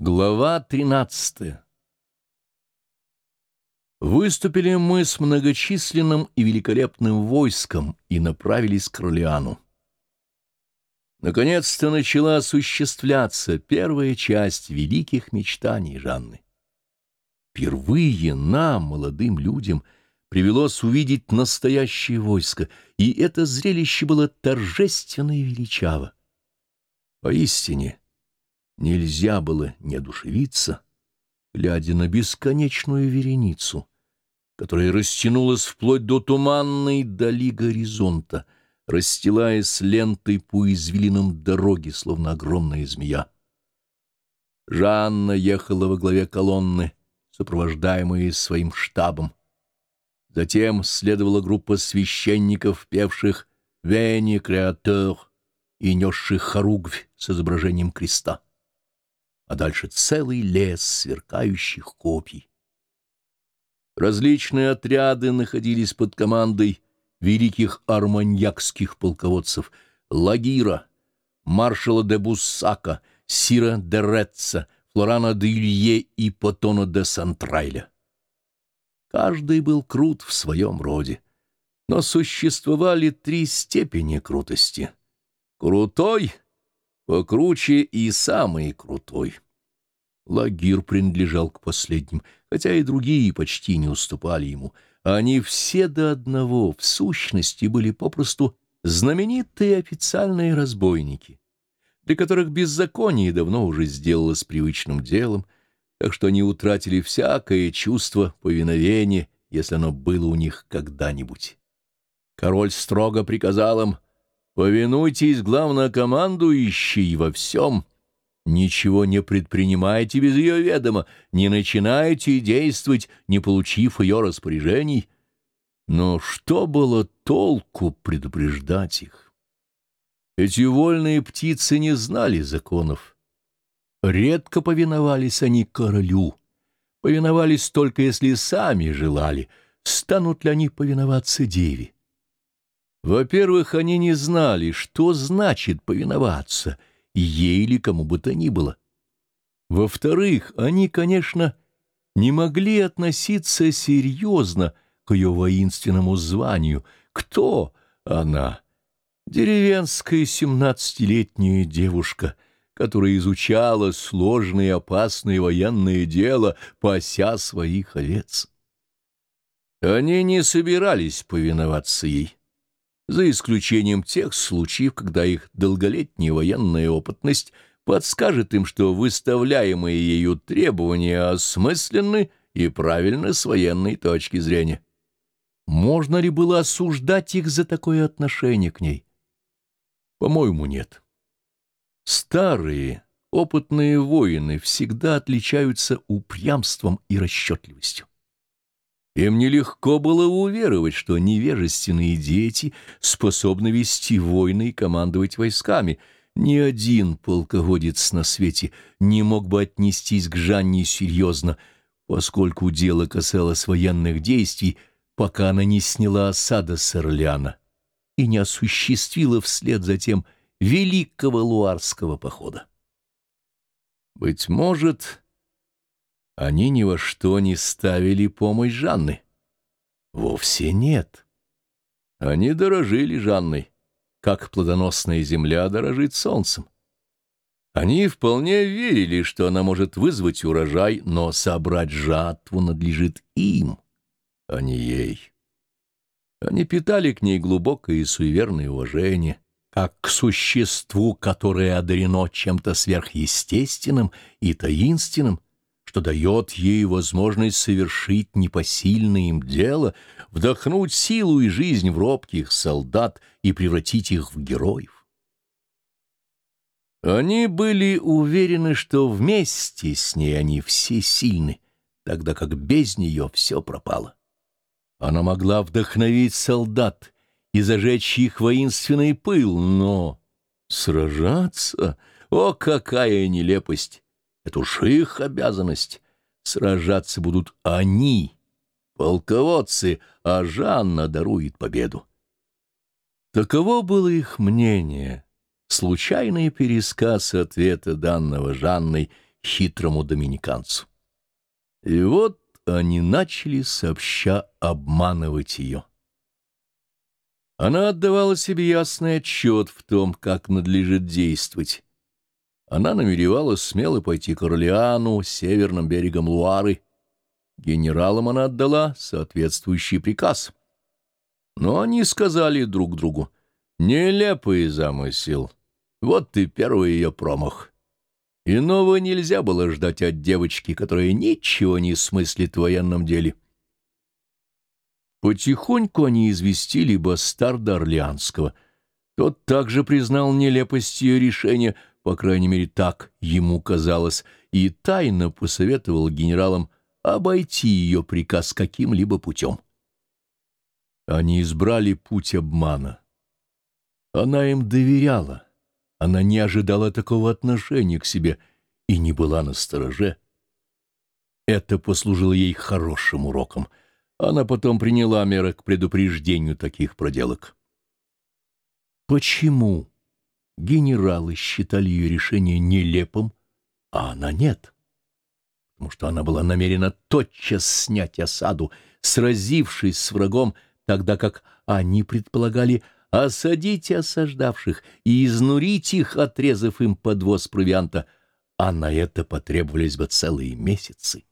Глава 13 Выступили мы с многочисленным и великолепным войском и направились к Ролиану. Наконец-то начала осуществляться первая часть великих мечтаний Жанны. Впервые нам, молодым людям, привелось увидеть настоящее войско, и это зрелище было торжественно и величаво. Поистине, Нельзя было не одушевиться, глядя на бесконечную вереницу, которая растянулась вплоть до туманной дали горизонта, расстилаясь лентой по извилинам дороги, словно огромная змея. Жанна ехала во главе колонны, сопровождаемая своим штабом. Затем следовала группа священников, певших «Вени креатор» и несших хоругвь с изображением креста а дальше целый лес сверкающих копий. Различные отряды находились под командой великих арманьякских полководцев Лагира, маршала де Буссака, Сира де Ретца, Флорана де Илье и Потона де Сантрайля. Каждый был крут в своем роде, но существовали три степени крутости. Крутой — покруче и самый крутой. Лагир принадлежал к последним, хотя и другие почти не уступали ему. Они все до одного, в сущности, были попросту знаменитые официальные разбойники, для которых беззаконие давно уже сделалось привычным делом, так что они утратили всякое чувство повиновения, если оно было у них когда-нибудь. Король строго приказал им — Повинуйтесь главнокомандующей во всем. Ничего не предпринимайте без ее ведома, не начинайте действовать, не получив ее распоряжений. Но что было толку предупреждать их? Эти вольные птицы не знали законов. Редко повиновались они королю. Повиновались только если сами желали. Станут ли они повиноваться деве? Во-первых, они не знали, что значит повиноваться, ей или кому бы то ни было. Во-вторых, они, конечно, не могли относиться серьезно к ее воинственному званию. Кто она? Деревенская семнадцатилетняя девушка, которая изучала сложное и опасное военное дело, пася своих овец. Они не собирались повиноваться ей за исключением тех случаев, когда их долголетняя военная опытность подскажет им, что выставляемые ею требования осмысленны и правильны с военной точки зрения. Можно ли было осуждать их за такое отношение к ней? По-моему, нет. Старые, опытные воины всегда отличаются упрямством и расчетливостью. Им нелегко было уверовать, что невежественные дети способны вести войны и командовать войсками. Ни один полководец на свете не мог бы отнестись к Жанне серьезно, поскольку дело касалось военных действий, пока она не сняла осада с Орлеана и не осуществила вслед за тем великого луарского похода. Быть может, они ни во что не ставили помощь Жанны. Вовсе нет. Они дорожили Жанной, как плодоносная земля дорожит солнцем. Они вполне верили, что она может вызвать урожай, но собрать жатву надлежит им, а не ей. Они питали к ней глубокое и суеверное уважение, как к существу, которое одарено чем-то сверхъестественным и таинственным, что дает ей возможность совершить непосильное им дело, вдохнуть силу и жизнь в робких солдат и превратить их в героев. Они были уверены, что вместе с ней они все сильны, тогда как без нее все пропало. Она могла вдохновить солдат и зажечь их воинственный пыл, но сражаться — о, какая нелепость! Это уж их обязанность. Сражаться будут они, полководцы, а Жанна дарует победу. Таково было их мнение, случайный пересказ ответа данного Жанной хитрому доминиканцу. И вот они начали сообща обманывать ее. Она отдавала себе ясный отчет в том, как надлежит действовать. Она намеревалась смело пойти к Орлеану, северным берегом Луары. Генералам она отдала соответствующий приказ. Но они сказали друг другу, «Нелепый замысел. Вот и первый ее промах». Иного нельзя было ждать от девочки, которая ничего не смыслит в военном деле. Потихоньку они известили бастарда Орлеанского. Тот также признал нелепость ее решения, по крайней мере, так ему казалось, и тайно посоветовал генералам обойти ее приказ каким-либо путем. Они избрали путь обмана. Она им доверяла. Она не ожидала такого отношения к себе и не была на стороже. Это послужило ей хорошим уроком. Она потом приняла меры к предупреждению таких проделок. Почему генералы считали ее решение нелепым, а она нет? Потому что она была намерена тотчас снять осаду, сразившись с врагом, тогда как они предполагали осадить осаждавших и изнурить их, отрезав им подвоз провианта, а на это потребовались бы целые месяцы.